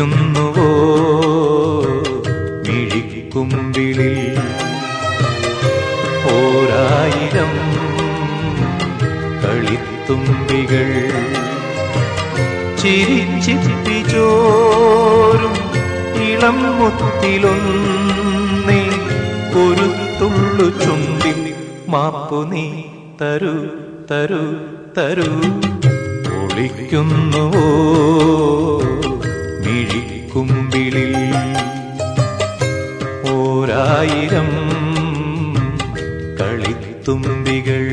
ഒളിക്കുന്നുവോ മിഴിക്കുമ്പിളിൽ ഓരായിരം കളിത്തുമ്പികൾ ചിരിച്ചിപ്പിച്ചോരും ഇളം മുത്തിലൊന്നേ ഒരു ചുണ്ടിൽ മാപ്പു നീ തരൂ തരൂ തരൂ. ഒളിക്കുന്നുവോ തുമ്പികൾ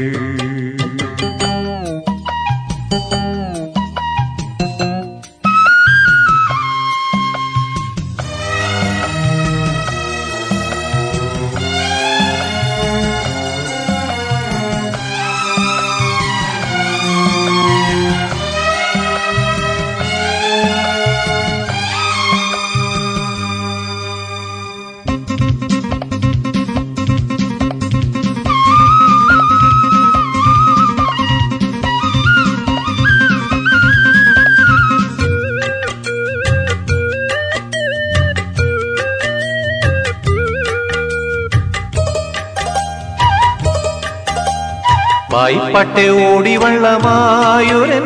കളിത്തുമ്പികൾ ഓടി വള്ളമായുരൻ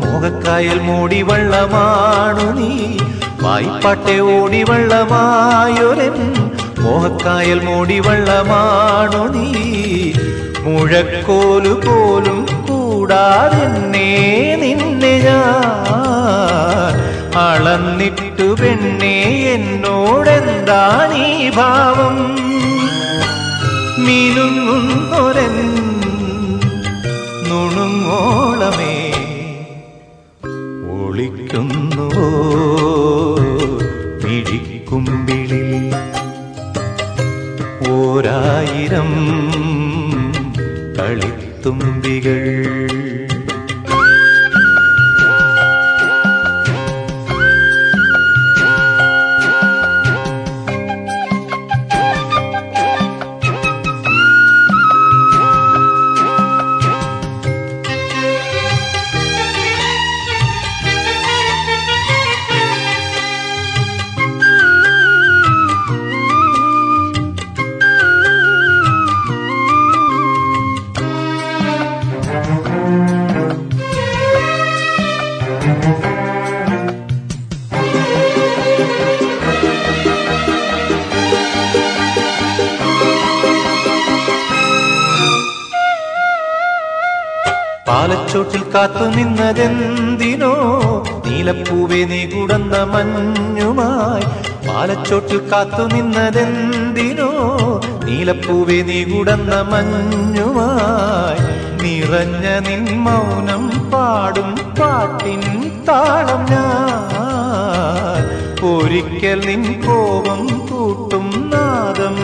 മോഹക്കായൽ മൂടി വള്ളമാണു നീ. പായിപ്പട്ടെ ഓടി വള്ളമായുരൻ മോഹക്കായൽ മൂടി വള്ളമാണു നീ. മുഴക്കോലു പോലും കൂടാതെന്നെ നിന്നെ ഞാൻ അളന്നിട്ടു പെണ്ണേ എന്നോടെന്താണീ ഭാവം? മിനുങ്ങുന്നൊരൻ ഒളിക്കുന്നുവോ മിഴിക്കുമ്പിളിൽ ഓരായിരം കളിത്തുമ്പികൾ. പാലച്ചോട്ടിൽ കാത്തു നിന്നതെന്തിനോ? നീലപ്പൂവേ നീ കുടന്ന മഞ്ഞുമായി പാലച്ചോട്ടിൽ കാത്തു നിന്നതെന്തിനോ? നീലപ്പൂവേ നീ കുടന്ന മഞ്ഞുമായി നിറഞ്ഞ നിൻ മൗനം പാടും പാട്ടിൻ താളം ഞാൻ. ഒരിക്കൽ നിൻ കോപം കൂട്ടും നാദം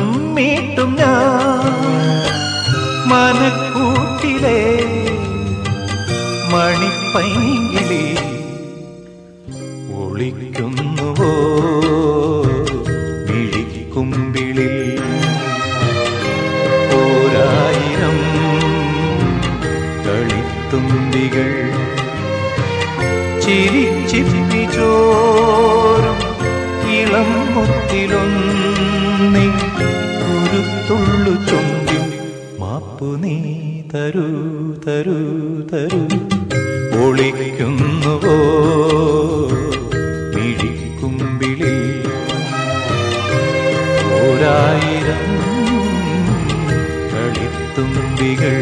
മണിപ്പൈങ്കിളി ഒളിക്കുന്നുവോ? മിഴിക്കുമ്പിളിൽ ഓരായിരം കളിത്തുമ്പികൾ ചിരിച്ചിപ്പിച്ചോരും ഇളം മുത്തിലൊന്നി കുരുത്തുള്ളു ചൊമ്പി മാപ്പു നീ തരൂ തരൂ തരൂ. കളിത്തുമ്പികൾ